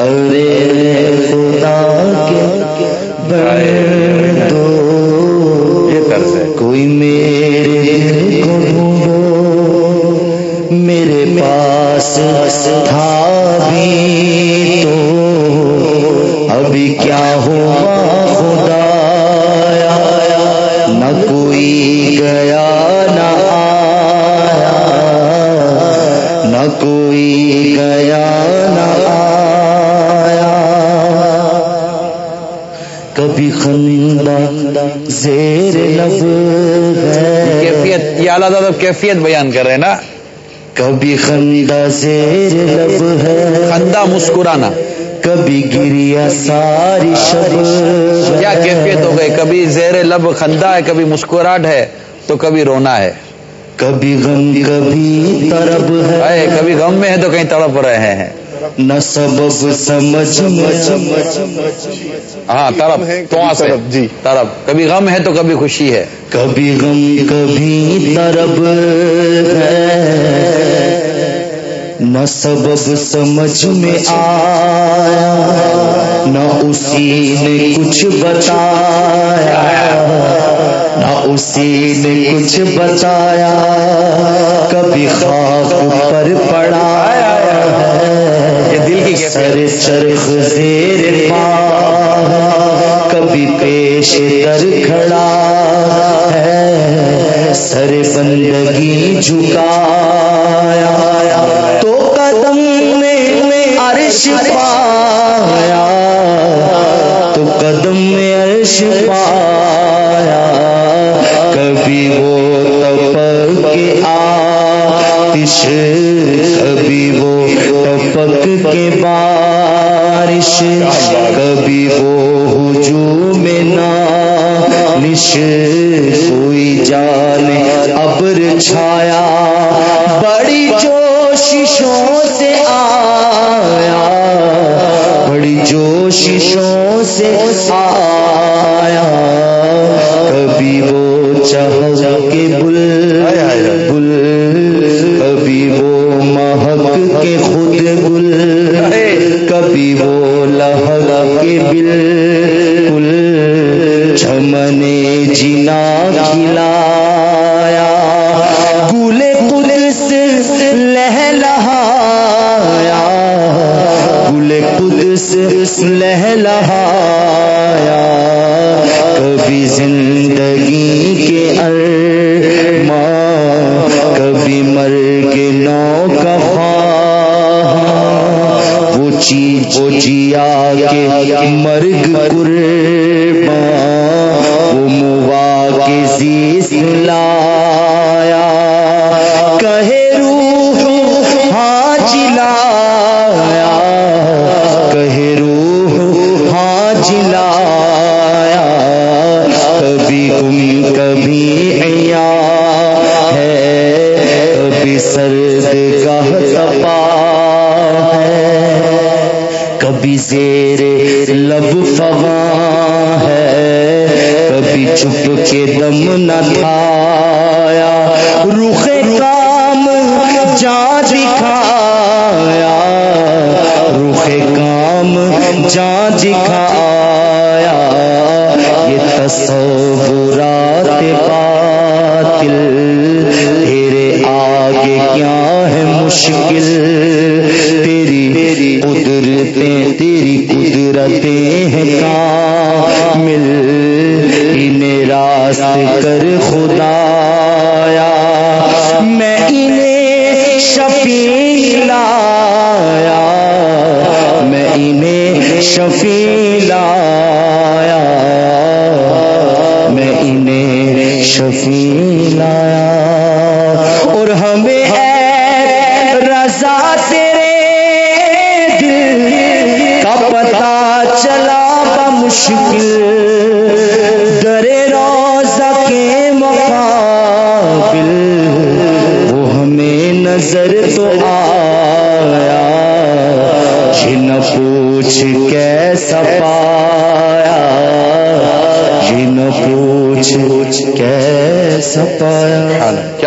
ارے خدا کے بندو یہ کوئی میرے دل کو ڈھونڈو میرے پاس تھا بھی تو ابھی کیا ہوا خدا نہ کوئی گیا کوئی گیا نہ آیا۔ کبھی خندہ زیر لب کیفیت یہ اعلیٰ ادب کیفیت بیان کر رہے ہیں نا؟ کبھی خندہ زیر لب ہے۔ خندہ مسکرانا۔ کبھی گریا ساری شب کیا کیفیت ہو گئی؟ کبھی زیر لب خندہ ہے کبھی مسکراہٹ ہے تو کبھی رونا ہے۔ کبھی غم کبھی طرب ہے۔ اے کبھی غم میں ہے تو کہیں تڑپ رہے ہیں۔ نہ سبب سمجھ ہاں طرف تو جی۔ طرف کبھی غم ہے تو کبھی خوشی ہے۔ کبھی غم کبھی طرب ہے۔ نہ سبب سمجھ میں آیا نہ اسی نے کچھ بتایا نہ اسی نے کچھ بتایا کبھی خاک پر پڑایا یہ دل کی سر کیفیت چرخ زیر پا کبھی پیش در کھڑا ہے سر بندگی جھکایا پایا کبھی وہ تپک کے آتش، کبھی وہ تپک کے بارش، کبھی وہ ہجوم نش کوئی جانے ابر چھایا۔ سے آیا۔ کبھی وہ چہ کے بل بل کبھی وہ مہک کے خود گل کبھی وہ لہک کے بل کل چمنے جنا کھلایا۔ گولے قدس لہ قدس لہ لہایا کبھی زندگی کے ارماں کبھی مر کے نو کفا وہ چیز، وہ جیا کے مرگ قرباں عیا ہے۔ کبھی سرد کا تپا ہے۔ کبھی زیر لب فغاں ہے۔ کبھی چپ کے دم نہ تھایا رخ کام جا دکھایا۔ رخ کام جا دکھایا۔ تصورات باطل، تیرے آگے کیا ہے مشکل؟ تیری قدرتیں تیری قدرتیں ہیں کامل انہیں راست کر خدایا، میں انہیں شفیع لایا۔ میں انہیں شفیع لایا۔ شفیع لایا۔ اور ہمیں اے رضا تیرے دل کا پتا چلا بمشکل در روزہ کے مقابل وہ ہمیں نظر تو آیا۔ جی جن پوچھ کیسا پا کچھ کیسا پایا